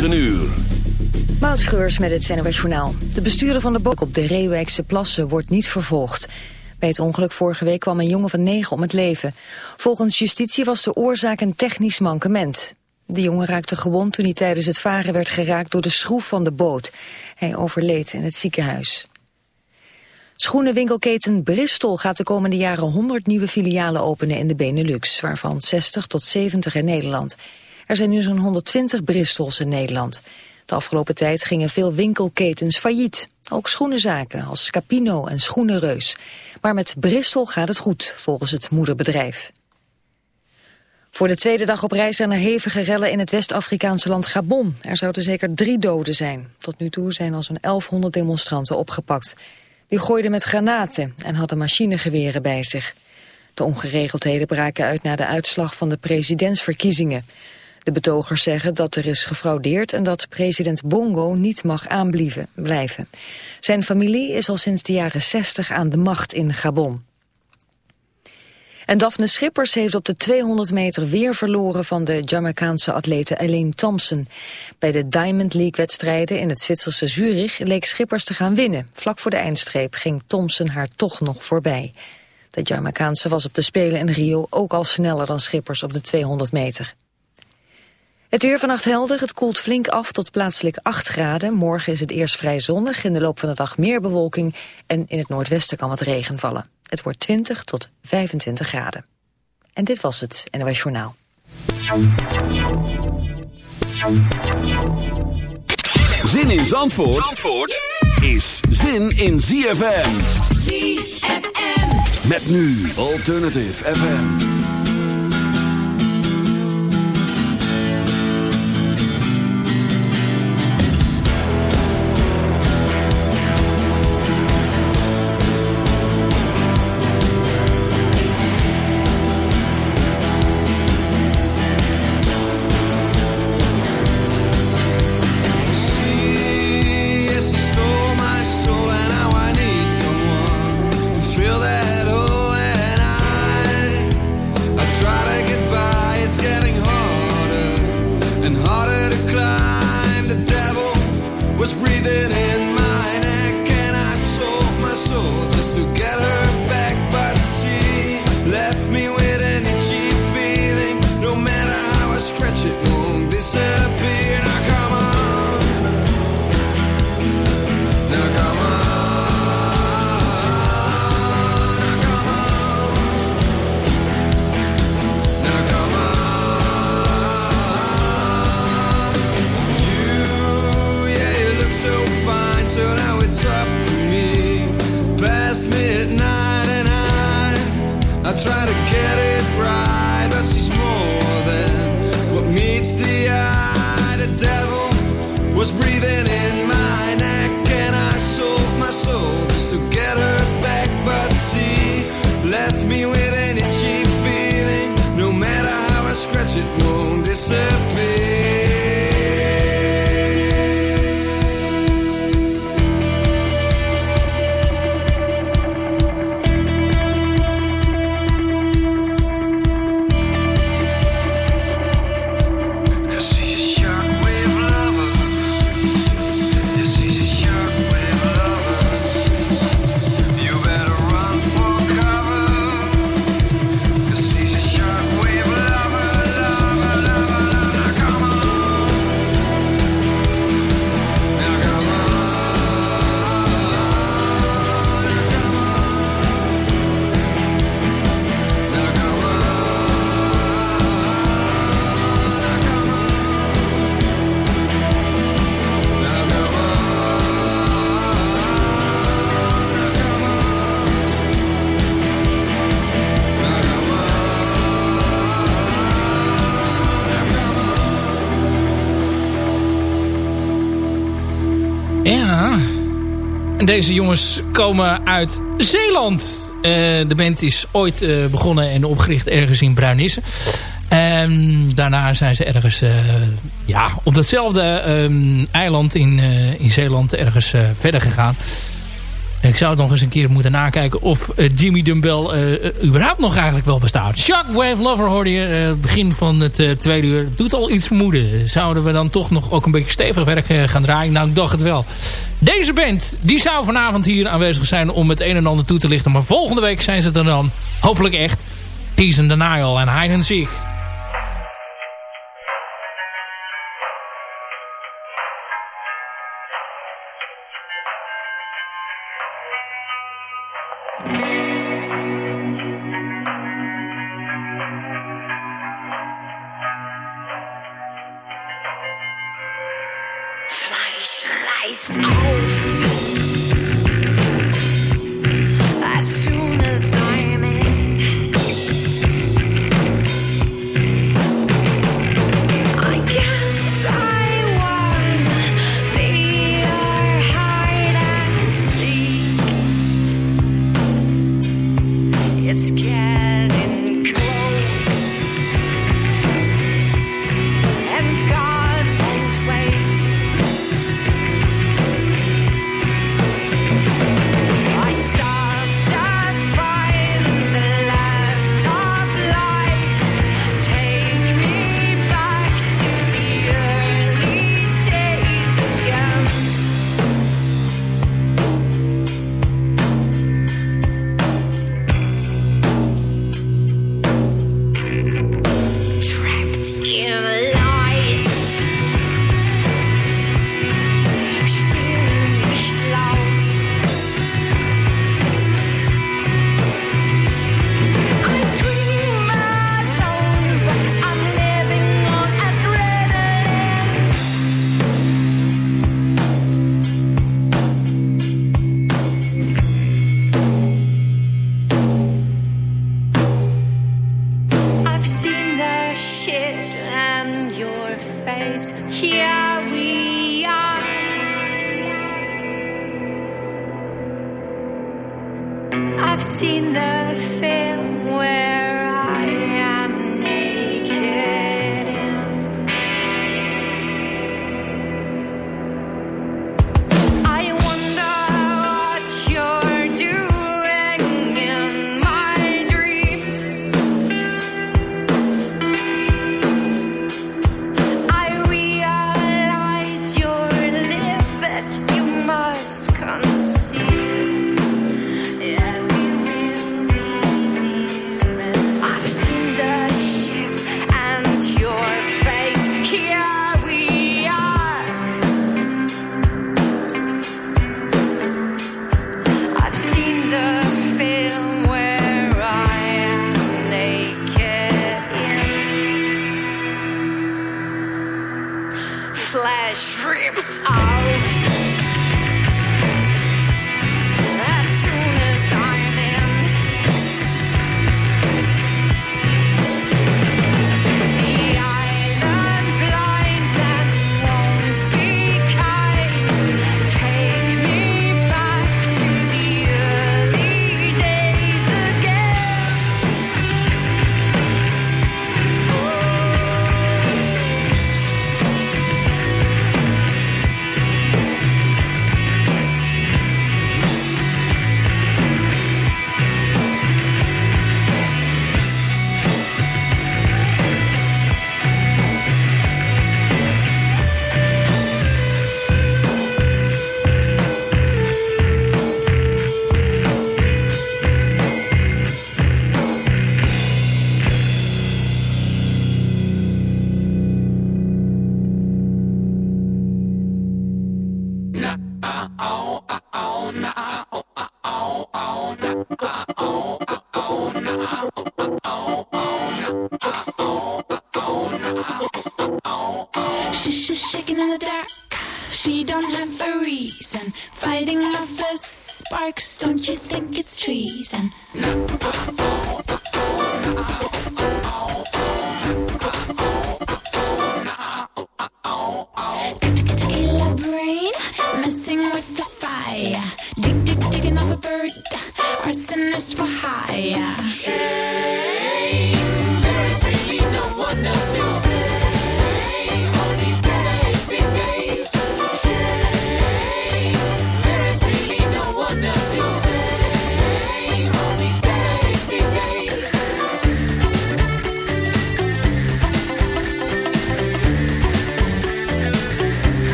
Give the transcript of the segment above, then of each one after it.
9 uur. Moutscheurs met het Journaal. De bestuurder van de boot op de Reewijkse plassen wordt niet vervolgd. Bij het ongeluk vorige week kwam een jongen van negen om het leven. Volgens justitie was de oorzaak een technisch mankement. De jongen raakte gewond toen hij tijdens het varen werd geraakt door de schroef van de boot. Hij overleed in het ziekenhuis. Schoenenwinkelketen Bristol gaat de komende jaren 100 nieuwe filialen openen in de Benelux, waarvan 60 tot 70 in Nederland. Er zijn nu zo'n 120 Bristols in Nederland. De afgelopen tijd gingen veel winkelketens failliet. Ook schoenenzaken als Scapino en Schoenenreus. Maar met Bristol gaat het goed, volgens het moederbedrijf. Voor de tweede dag op reis zijn er hevige rellen in het West-Afrikaanse land Gabon. Er zouden zeker drie doden zijn. Tot nu toe zijn al zo'n 1100 demonstranten opgepakt. Die gooiden met granaten en hadden machinegeweren bij zich. De ongeregeldheden braken uit na de uitslag van de presidentsverkiezingen. De betogers zeggen dat er is gefraudeerd en dat president Bongo niet mag aanblijven. Zijn familie is al sinds de jaren 60 aan de macht in Gabon. En Daphne Schippers heeft op de 200 meter weer verloren van de Jamaicaanse atlete Elaine Thompson. Bij de Diamond League-wedstrijden in het Zwitserse Zurich leek Schippers te gaan winnen. Vlak voor de eindstreep ging Thompson haar toch nog voorbij. De Jamaicaanse was op de Spelen in Rio ook al sneller dan Schippers op de 200 meter. Het weer vannacht helder, het koelt flink af tot plaatselijk 8 graden. Morgen is het eerst vrij zonnig, in de loop van de dag meer bewolking... en in het noordwesten kan wat regen vallen. Het wordt 20 tot 25 graden. En dit was het NOS Journaal. Zin in Zandvoort, Zandvoort is zin in ZFM. ZFM. Met nu Alternative FM. Deze jongens komen uit Zeeland. Uh, de band is ooit uh, begonnen en opgericht ergens in Bruinisse. En daarna zijn ze ergens uh, ja, op datzelfde um, eiland in, in Zeeland ergens verder gegaan. Ik zou nog eens een keer moeten nakijken of Jimmy Dumbbell überhaupt nog eigenlijk wel bestaat. Shockwave Lover hoorde je begin van het tweede uur. Doet al iets vermoeden. Zouden we dan toch nog ook een beetje stevig werk gaan draaien? Nou, ik dacht het wel. Deze band, die zou vanavond hier aanwezig zijn om het een en ander toe te lichten. Maar volgende week zijn ze er dan hopelijk echt. Peace and Denial en Hide and Seek.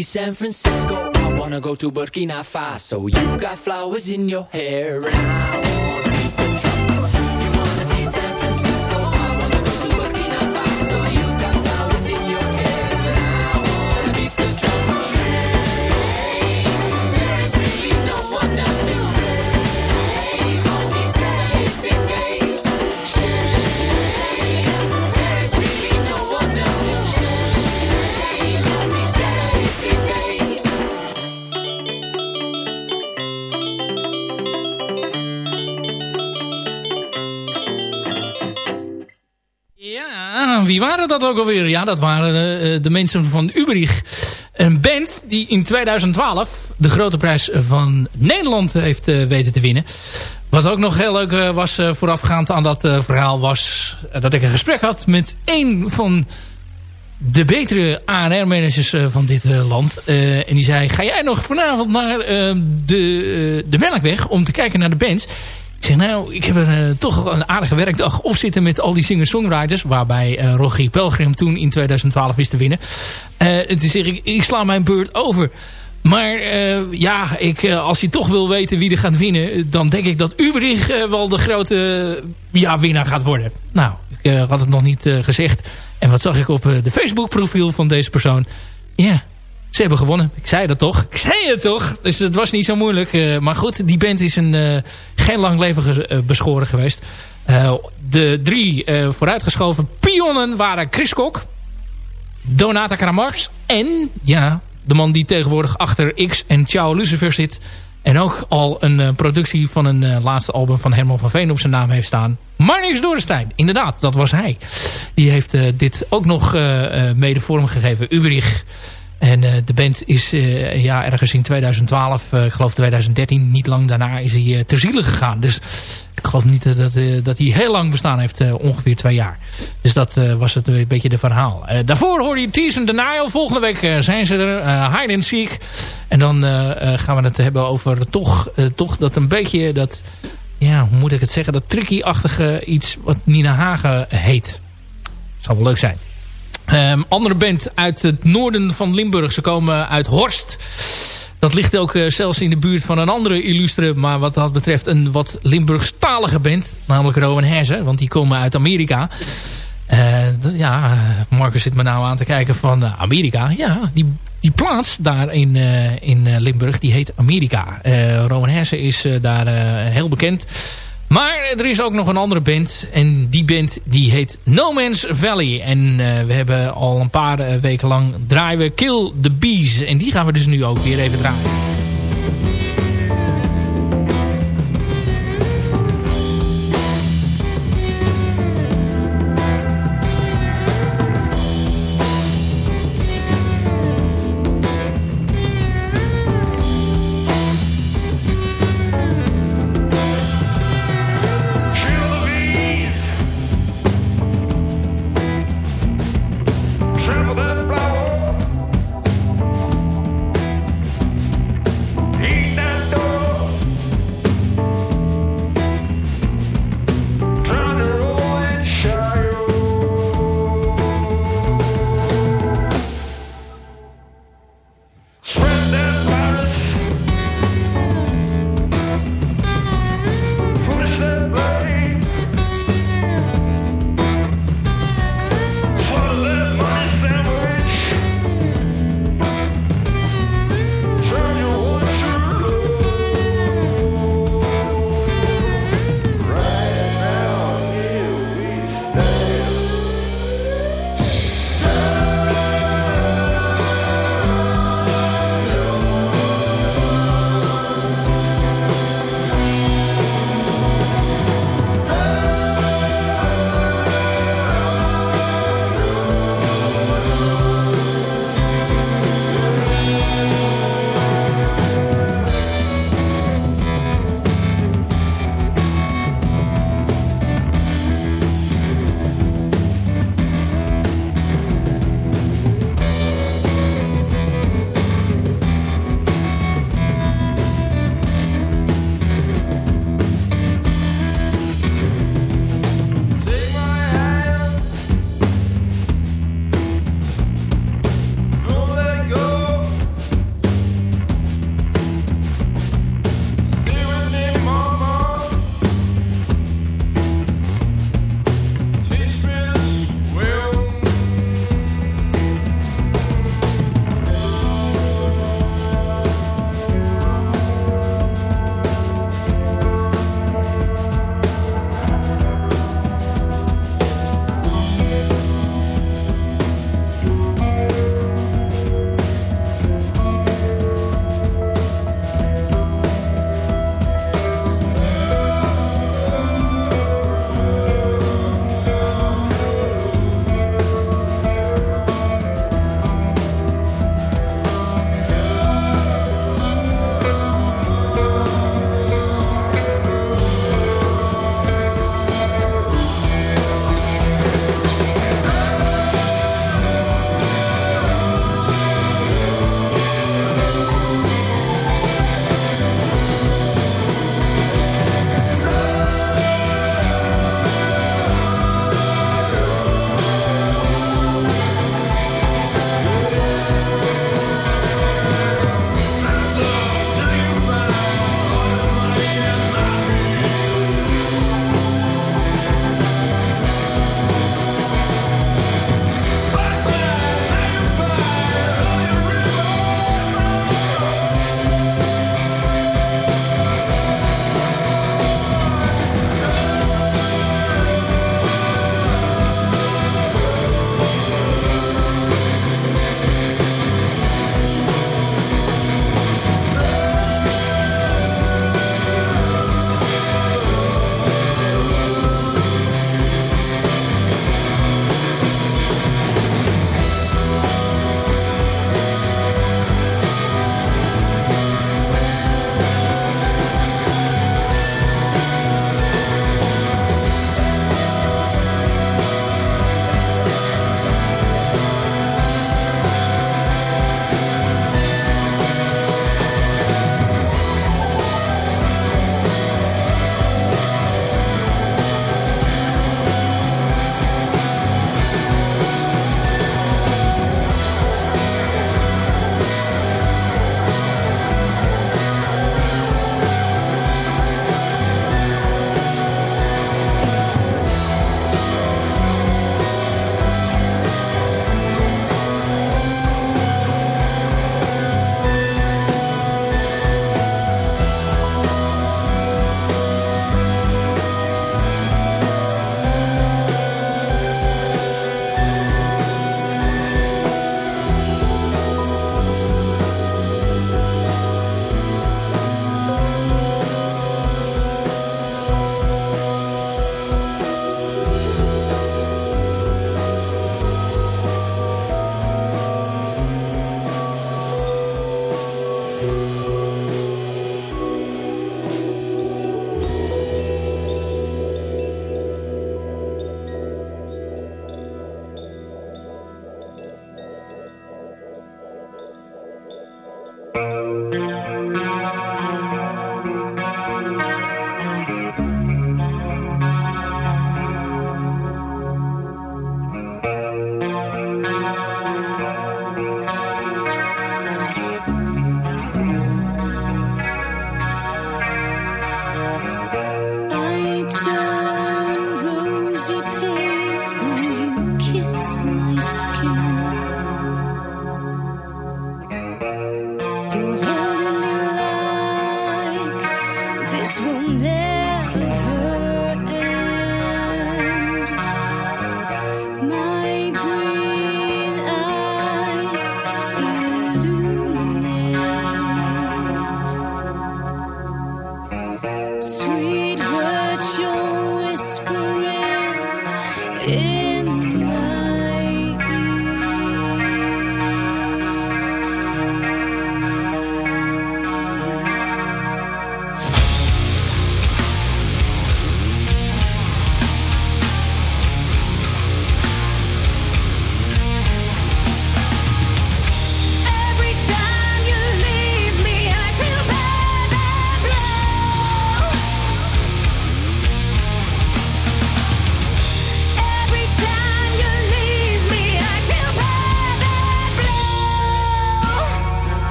San Francisco. I wanna go to Burkina Faso. You've got flowers in your hair and I wie Ja, dat waren uh, de mensen van Uberich. Een band die in 2012 de grote prijs van Nederland heeft uh, weten te winnen. Wat ook nog heel leuk was voorafgaand aan dat verhaal was... dat ik een gesprek had met een van de betere ANR-managers van dit land. en die zei, ga jij nog vanavond naar de, de Melkweg om te kijken naar de bands... Zeg, nou, ik heb er uh, toch een aardige werkdag op zitten met al die singer-songwriters. Waarbij uh, Rogier Pelgrim toen in 2012 wist te winnen. Uh, toen zeg ik, ik sla mijn beurt over. Maar ja, ik, als je toch wil weten wie er gaat winnen... dan denk ik dat Uberich wel de grote ja, winnaar gaat worden. Nou, ik had het nog niet gezegd. En wat zag ik op de Facebook profiel van deze persoon? Ja, ze hebben gewonnen. Ik zei dat toch. Ik zei het toch. Dus het was niet zo moeilijk. Uh, maar goed, die band is een, uh, geen lang leven uh, beschoren geweest. de drie vooruitgeschoven pionnen waren Chris Kok, Donata Karamars en ja, de man die tegenwoordig achter X en Ciao Lucifer zit. En ook al een productie van een laatste album van Herman van Veen op zijn naam heeft staan. Marnix Dorenstein, inderdaad, dat was hij. Die heeft dit ook nog mede vormgegeven. Uberich en uh, de band is uh, ja, ergens in 2012, uh, ik geloof 2013, niet lang daarna is hij ter ziele gegaan. Dus ik geloof niet dat, dat hij heel lang bestaan heeft, ongeveer twee jaar. Dus dat was het een beetje de verhaal. daarvoor hoorde je Tease and Denial. Volgende week zijn ze er, Hide and Seek. En dan gaan we het hebben over toch, toch dat een beetje dat, ja, hoe moet ik het zeggen, dat tricky-achtige iets wat Nina Hagen heet. Zou wel leuk zijn. Um, andere band uit het noorden van Limburg. Ze komen uit Horst. Dat ligt ook uh, zelfs in de buurt van een andere illustre... maar wat dat betreft een wat Limburgstalige band. Namelijk Rowan Herzen, want die komen uit Amerika. Uh, ja, Marcus zit me nou aan te kijken van Amerika. Ja, die, die plaats daar in, in Limburg, die heet Amerika. Rowan Herzen is daar heel bekend... Maar er is ook nog een andere band. En die band die heet No Man's Valley. En uh, we hebben al een paar uh, weken lang draaien we Kill the Bees. En die gaan we dus nu ook weer even draaien.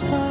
time.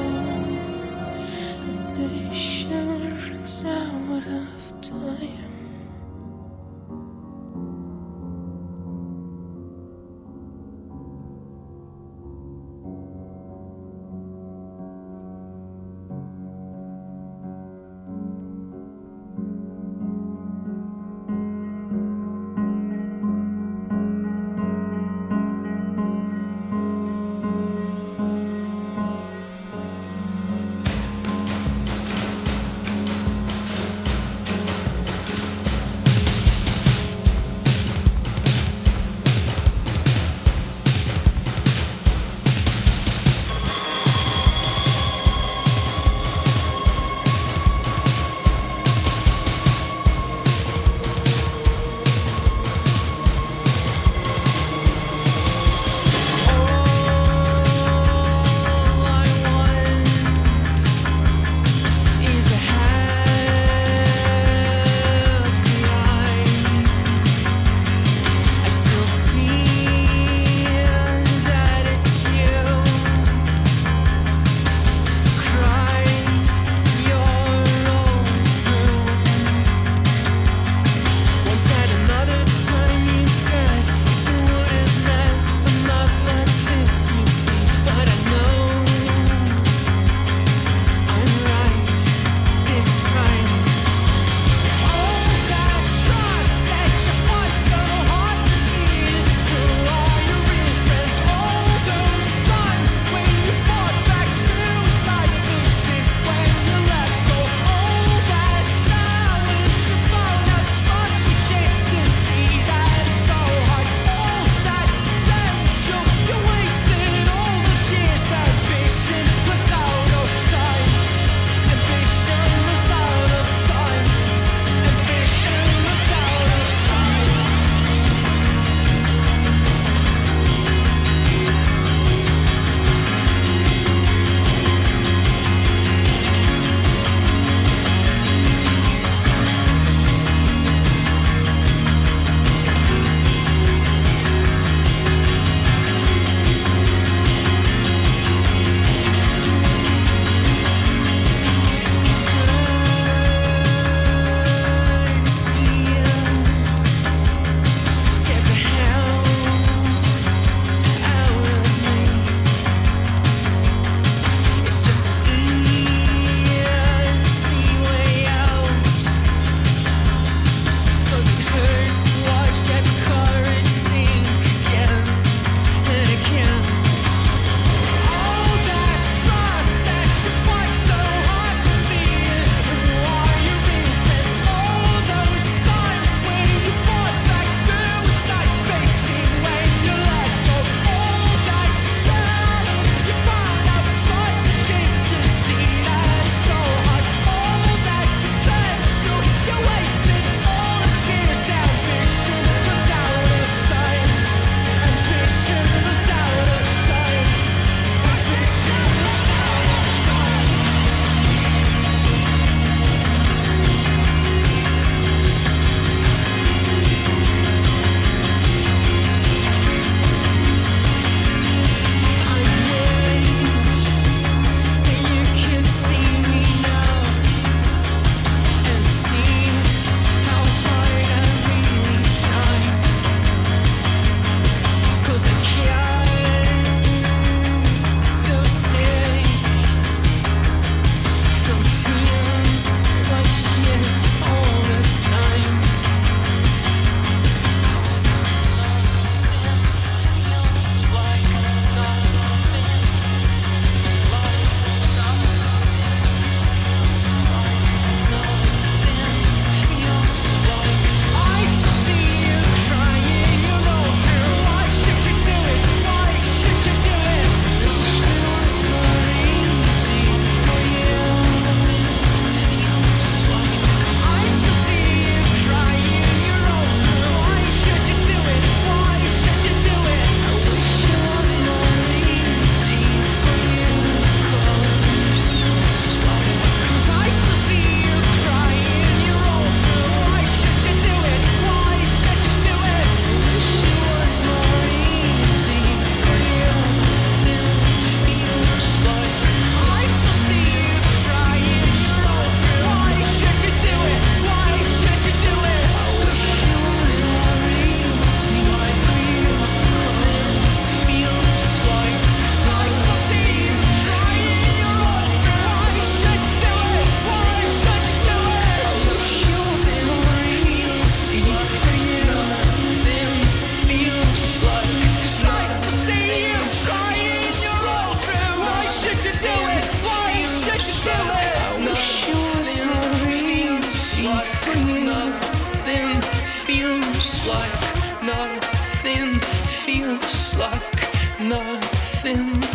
like nothing feels like nothing.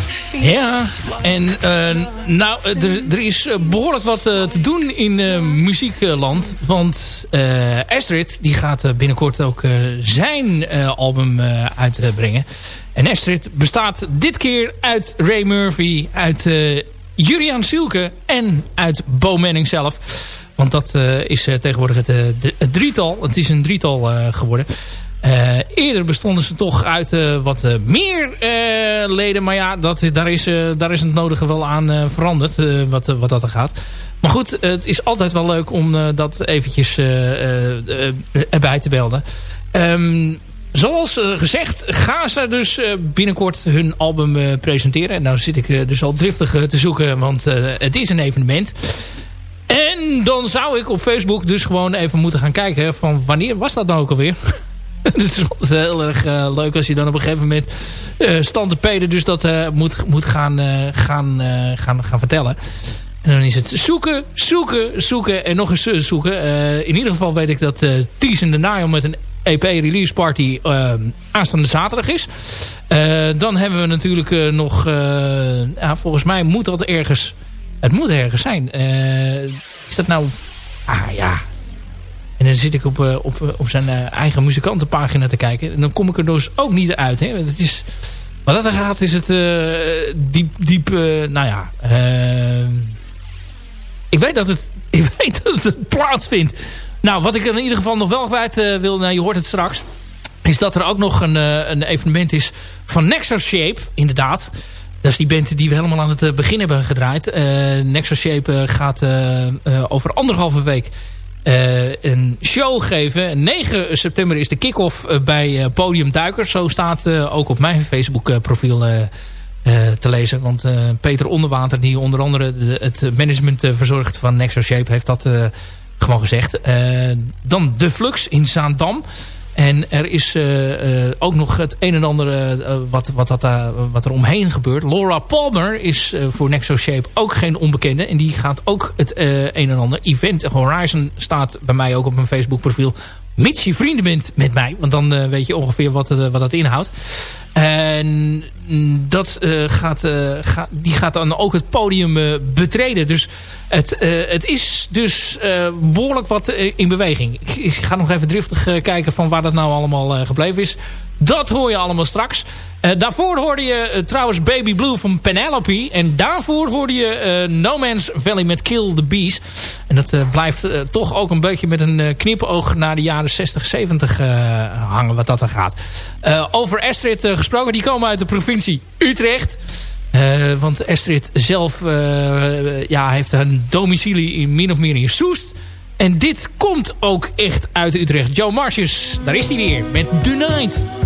Ja, en uh, nou, eh, er, is eh, behoorlijk wat te doen in muziekland. Want Astrid die gaat binnenkort ook zijn album uitbrengen. En Astrid bestaat dit keer uit Ray Murphy, uit Julian Silke en uit Bo Manning zelf. Want dat is tegenwoordig het, het, drietal. Het is een drietal geworden. Eerder bestonden ze toch uit wat meer leden. Maar ja, dat, daar, is, daar is het nodige wel aan veranderd. wat, wat dat er gaat. Maar goed, het is altijd wel leuk om dat eventjes erbij te belden. Um, zoals gezegd gaan ze dus binnenkort hun album presenteren. En nou zit ik dus al driftig te zoeken. Want het is een evenement. En dan zou ik op Facebook dus gewoon even moeten gaan kijken. Van wanneer was dat nou ook alweer? het is heel erg uh, leuk als je dan op een gegeven moment uh, stand te peden dus dat uh, moet, moet gaan, gaan, gaan, gaan vertellen. En dan is het zoeken, zoeken, zoeken en nog eens zoeken. in ieder geval weet ik dat uh, Ties in de met een EP release party aanstaande zaterdag is. dan hebben we natuurlijk nog, ja, volgens mij moet dat ergens, het moet ergens zijn. is dat nou, ah ja, en dan zit ik op, uh, op, op zijn uh, eigen muzikantenpagina te kijken. En dan kom ik er dus ook niet uit. Hè? Het is, wat dat er gaat is het diep, diep nou ja... ik weet dat het, ik weet dat het plaatsvindt. Nou, wat ik in ieder geval nog wel kwijt wil, nou, je hoort het straks... is dat er ook nog een, een evenement is van Nexus Shape, inderdaad... Dat is die band die we helemaal aan het begin hebben gedraaid. Uh, Nexus Shape gaat uh, over anderhalve week een show geven. 9 september is de kick-off bij Podium Duikers. Zo staat ook op mijn Facebook profiel te lezen. Want Peter Onderwater, die onder andere de, het management verzorgt van Nexo Shape, heeft dat gewoon gezegd. dan De Flux in Zaandam. En er is uh, ook nog het een en ander uh, wat, wat, dat, wat er omheen gebeurt. Laura Palmer is voor Nexo Shape ook geen onbekende. En die gaat ook het een en ander. Event Horizon staat bij mij ook op mijn Facebook profiel. Mits je vrienden bent met mij. Want dan weet je ongeveer wat, wat dat inhoudt. En dat, uh, gaat, gaat, die gaat dan ook het podium uh, betreden. Dus het, het is dus behoorlijk wat in beweging. Ik, ik, ga nog even driftig kijken van waar dat nou allemaal gebleven is. Dat hoor je allemaal straks. Uh, daarvoor hoorde je uh, trouwens Baby Blue van Penelope. En daarvoor hoorde je uh, No Man's Valley met Kill the Bees. En dat blijft toch ook een beetje met een knipoog naar de jaren 60, 70 hangen wat dat er gaat. over Astrid gesproken, die komen uit de provincie Utrecht. want Astrid zelf ja, heeft een domicilie in min of meer in Soest. En dit komt ook echt uit Utrecht. Joe Marcius, daar is hij weer met The Night.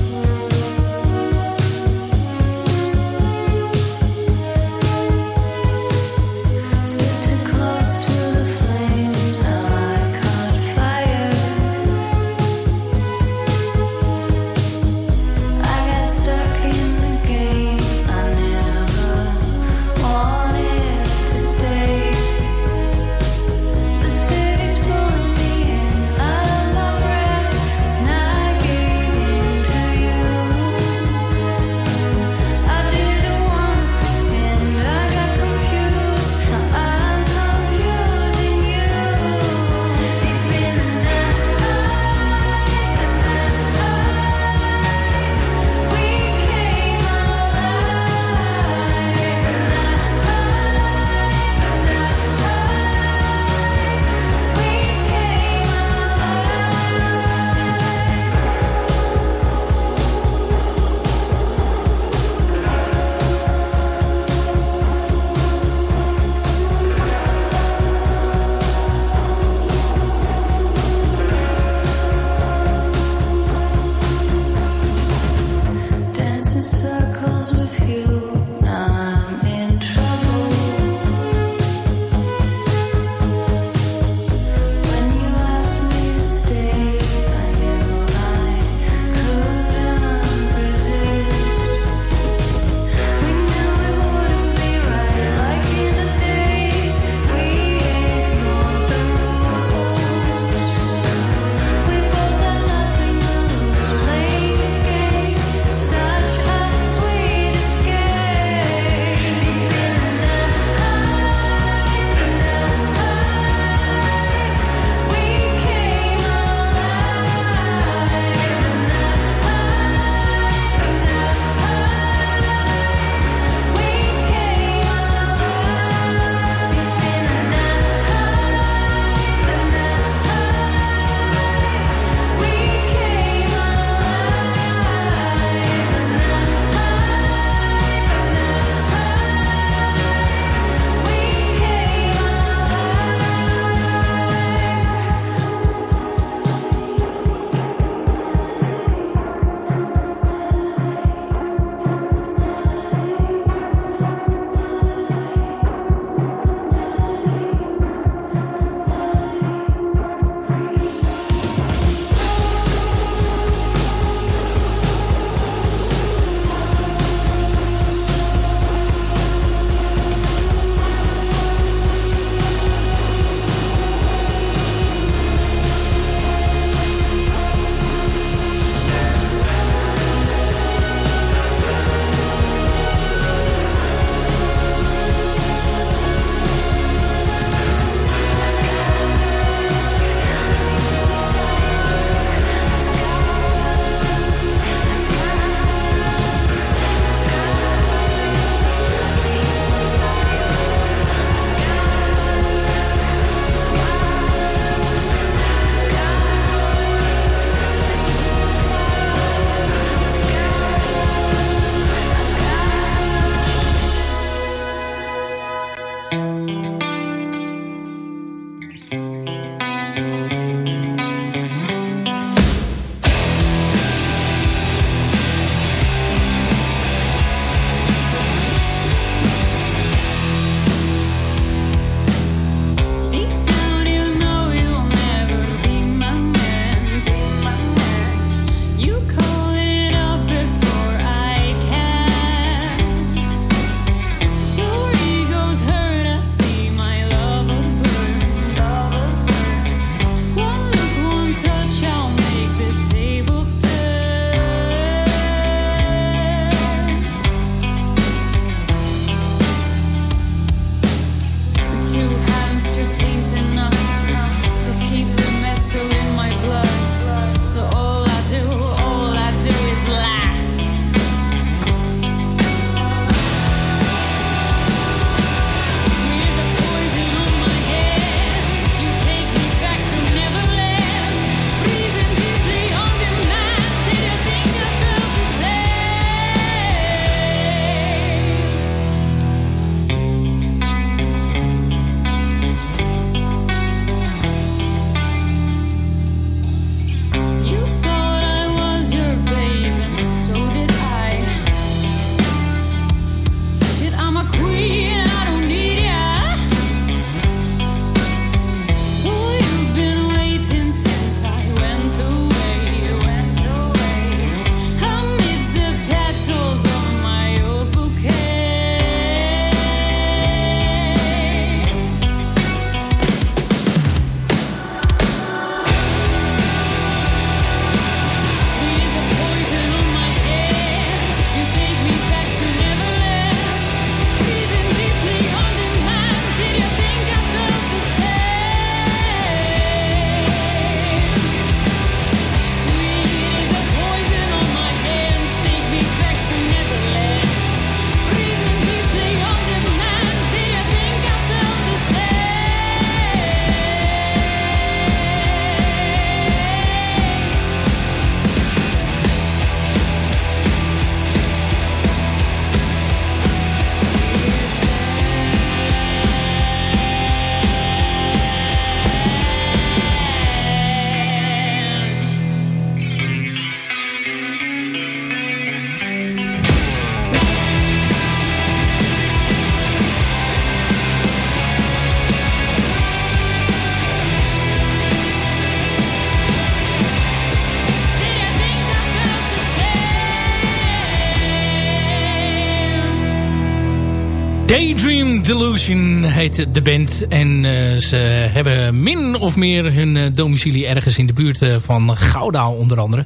Delusion heet de band. En uh, ze hebben min of meer hun uh, domicilie ergens in de buurt uh, van Gouda onder andere.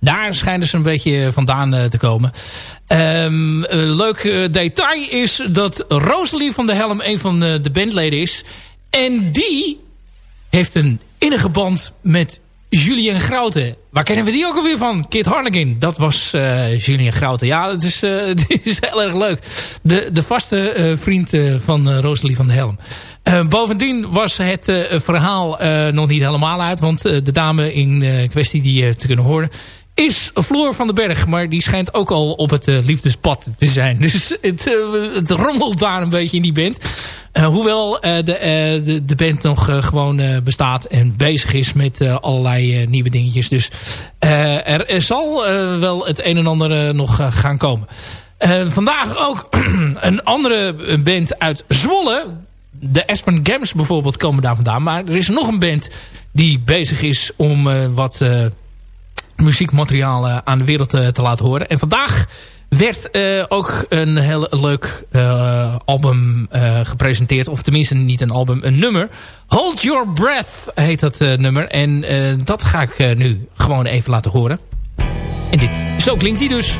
Daar schijnen ze een beetje vandaan te komen. Um, leuk detail is dat Rosalie van der Helm een van de bandleden is. En die heeft een innige band met Julien Grouten. Waar kennen we die ook alweer van? Kit Harlequin. Dat was uh, Julien Grouten. Ja, dat is, uh, is heel erg leuk. De, de vaste uh, vriend van Rosalie van der Helm. bovendien was het verhaal nog niet helemaal uit. Want de dame in kwestie die je te kunnen horen is Floor van den Berg. Maar die schijnt ook al op het uh, liefdespad te zijn. Dus het, uh, het rommelt daar een beetje in die band. Uh, hoewel de, de, de, band nog gewoon bestaat en bezig is met allerlei nieuwe dingetjes. Dus er, er, zal wel het een en ander nog gaan komen. vandaag ook een andere band uit Zwolle. De Aspen Games bijvoorbeeld komen daar vandaan. Maar er is nog een band die bezig is om wat muziekmateriaal uh, aan de wereld uh, te laten horen. En vandaag werd uh, ook een heel leuk album gepresenteerd. Of tenminste niet een album, een nummer. Hold Your Breath heet dat nummer. En dat ga ik nu gewoon even laten horen. En dit, zo klinkt die dus.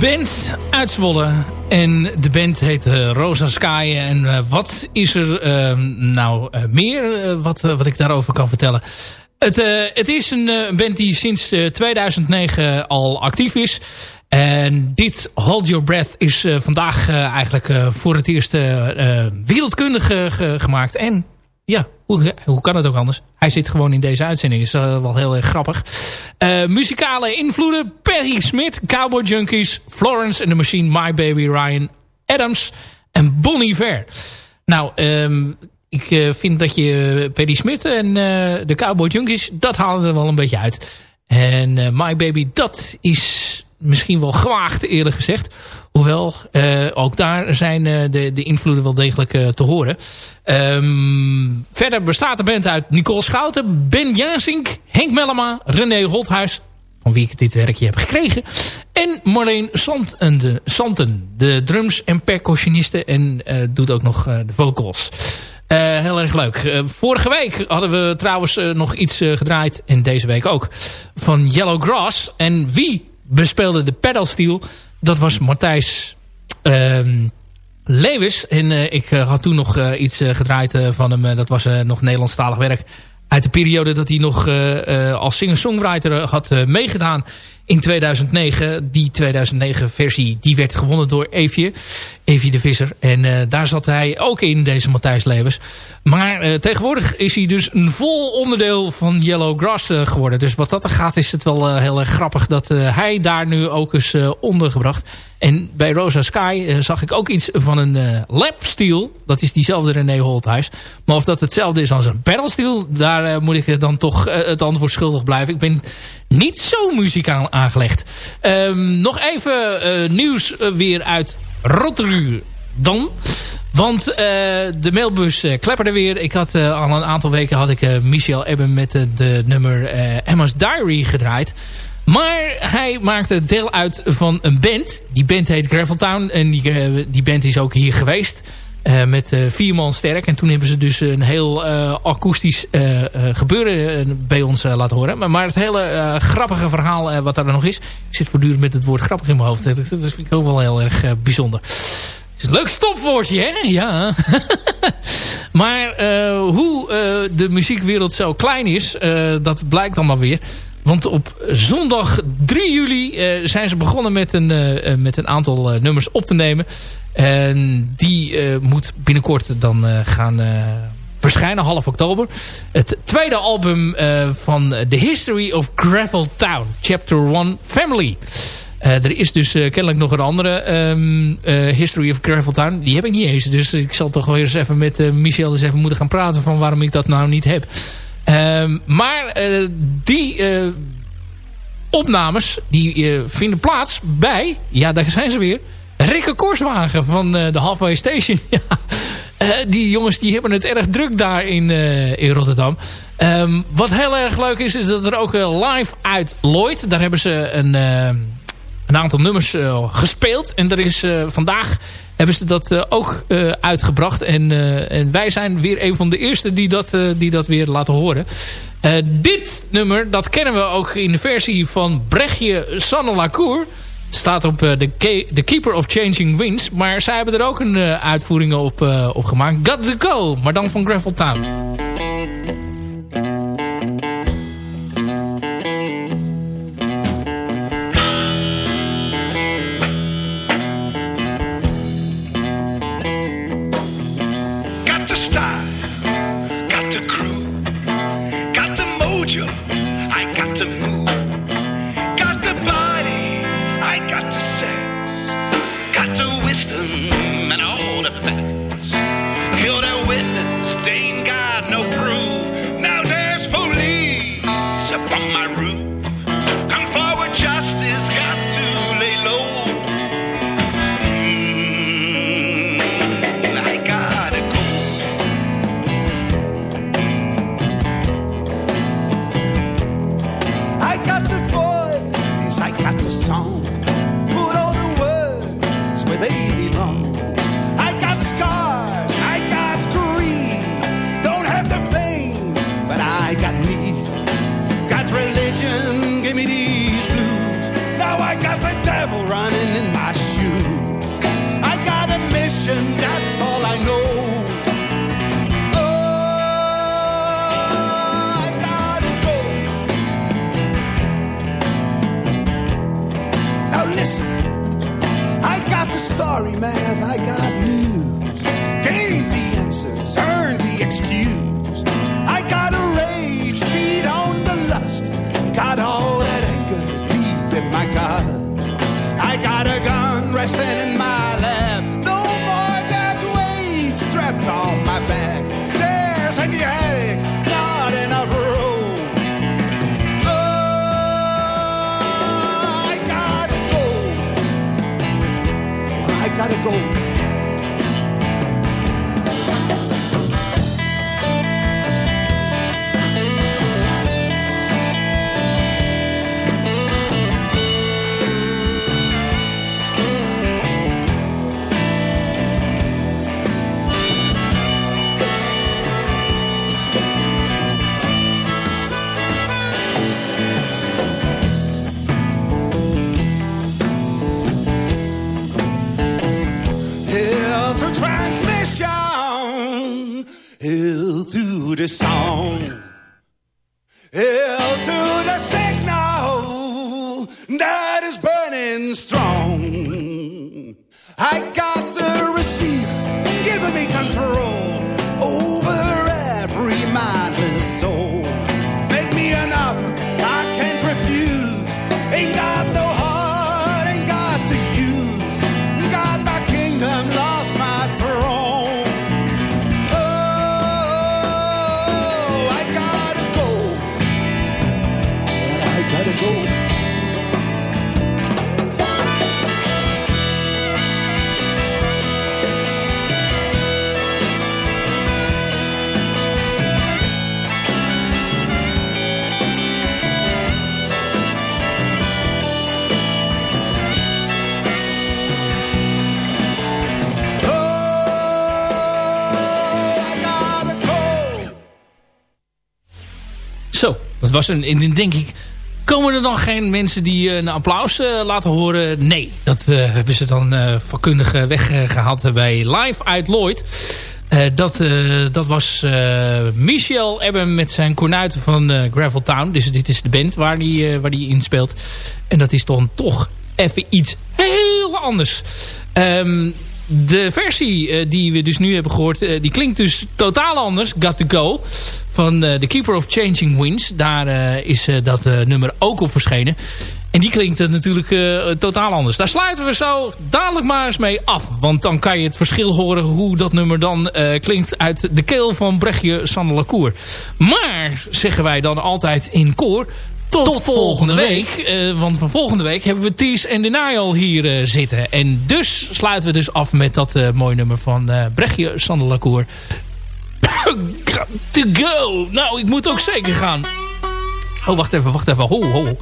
Band uit Zwolle. En de band heet uh, Rosa Sky. En uh, wat is er uh, nou meer wat, wat ik daarover kan vertellen? Het, het is een band die sinds 2009 al actief is. En dit Hold Your Breath is vandaag eigenlijk voor het eerst wereldkundig gemaakt. En ja, hoe, hoe kan het ook anders? Hij zit gewoon in deze uitzending. Is uh, wel heel erg grappig. Uh, muzikale invloeden. Perry Smith, Cowboy Junkies, Florence and the Machine, My Baby Ryan, Adams en Bonnie Ver. Nou, um, ik uh, vind dat je Perry Smith en de Cowboy Junkies, dat halen er wel een beetje uit. En My Baby, dat is misschien wel gewaagd eerlijk gezegd. Hoewel, uh, ook daar zijn uh, de, de invloeden wel degelijk uh, te horen. Um, verder bestaat de band uit Nicole Schouten, Ben Jazink, Henk Mellema, René Holthuis, van wie ik dit werkje heb gekregen. En Marleen Santen, de, Santen, de drums en percussioniste en doet ook nog de vocals. heel erg leuk. vorige week hadden we trouwens nog iets gedraaid, en deze week ook, van Yellow Grass. En wie bespeelde de pedalsteel. Dat was Matthijs uh, Lewis. En uh, ik uh, had toen nog uh, iets gedraaid van hem. dat was nog Nederlandstalig werk. Uit de periode dat hij nog als singer-songwriter had meegedaan in 2009. Die 2009 versie die werd gewonnen door Evie. Evie de Visser. En uh, daar zat hij ook in, deze Matthijs Lewis. Maar uh, tegenwoordig is hij dus een vol onderdeel van Yellow Grass uh, geworden. Dus wat dat er gaat is het wel heel erg grappig dat hij daar nu ook is ondergebracht. En bij Rosa Sky zag ik ook iets van een lapsteel. Dat is diezelfde René Holthuis. Maar of dat hetzelfde is als een pedalsteel, daar moet ik dan toch het antwoord schuldig blijven. Ik ben niet zo muzikaal aangelegd. Um, nog even nieuws weer uit Rotterdam. Want uh, de mailbus klepperde weer. Ik had al een aantal weken had ik Michel Ebben met de nummer Emma's Diary gedraaid. Maar hij maakte deel uit van een band. Die band heet Graveltown. En die, die band is ook hier geweest. Uh, met uh, vier man sterk. En toen hebben ze dus een heel uh, akoestisch gebeuren bij ons laten horen. Maar, maar het hele grappige verhaal wat daar nog is. Ik zit voortdurend met het woord grappig in mijn hoofd. Dat, vind ik ook wel heel erg bijzonder. Is een leuk stopwoordje, hè? Ja. maar hoe de muziekwereld zo klein is, dat blijkt dan maar weer. Want op zondag 3 juli zijn ze begonnen met een, met een aantal nummers op te nemen. En die moet binnenkort dan gaan verschijnen, half oktober. Het tweede album van The History of Gravel Town, Chapter 1 Family. er is dus kennelijk nog een andere um, History of Gravel Town. Die heb ik niet eens. Dus ik zal toch weer eens even met Michel eens even moeten gaan praten... van waarom ik dat nou niet heb. Um, maar die opnames die vinden plaats bij... Ja, daar zijn ze weer Rikke Korswagen van de Halfway Station. die jongens die hebben het erg druk daar in, in Rotterdam. Um, wat heel erg leuk is, is dat er ook live uit Lloyd... daar hebben ze een, een aantal nummers gespeeld. En er is vandaag hebben ze dat ook uitgebracht. En, en wij zijn weer een van de eerste die dat, die dat weer laten horen. dit nummer, dat kennen we ook in de versie van Brechtje Sanne Lacour staat op the, Keeper of Changing Winds. Maar zij hebben er ook een uh, uitvoering op, op gemaakt. Got to Go, maar dan van Gravel Town. Strong. I got the receiver giving me control Dat was een... En dan denk ik... Komen er dan geen mensen die eh, een applaus eh, laten horen? Nee, dat eh, hebben ze dan vakkundig eh, weggehaald bij Live uit Lloyd. Dat, dat was Michel Ebben met zijn kornuiten van Gravel Town. Dus dit is de band waar die, waar die in speelt. En dat is dan toch even iets heel anders. Ehm, de versie die we dus nu hebben gehoord... eh, die klinkt dus totaal anders. Got to Go. Van eh, The Keeper of Changing Winds. Daar eh, is eh, dat nummer ook op verschenen. En die klinkt het natuurlijk totaal anders. Daar sluiten we zo dadelijk maar eens mee af. Want dan kan je het verschil horen hoe dat nummer dan klinkt uit de keel van Brechtje Sandelacour. Maar, zeggen wij dan altijd in koor... Tot, volgende week. want van volgende week hebben we Tease and Denial hier zitten. En dus sluiten we dus af met dat mooie nummer van Brechtje Sandelacour. To go. Nou, ik moet ook zeker gaan. Oh, wacht even, wacht even. Ho, ho.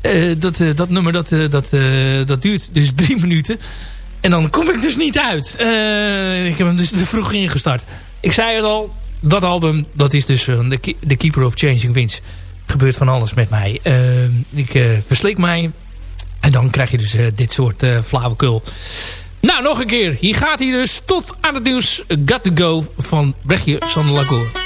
Eh, dat, eh, dat nummer dat, eh, dat, dat duurt dus drie minuten. En dan kom ik dus niet uit. Ik heb hem dus te vroeg ingestart. Ik zei het al, dat album, dat is dus van The, Ke- The Keeper of Changing Winds. Gebeurt van alles met mij. Ik verslik mij. En dan krijg je dus dit soort flauwekul. Nou, nog een keer. Hier gaat hij dus tot aan het nieuws. Got to go van Brechtje Sandelacour. two,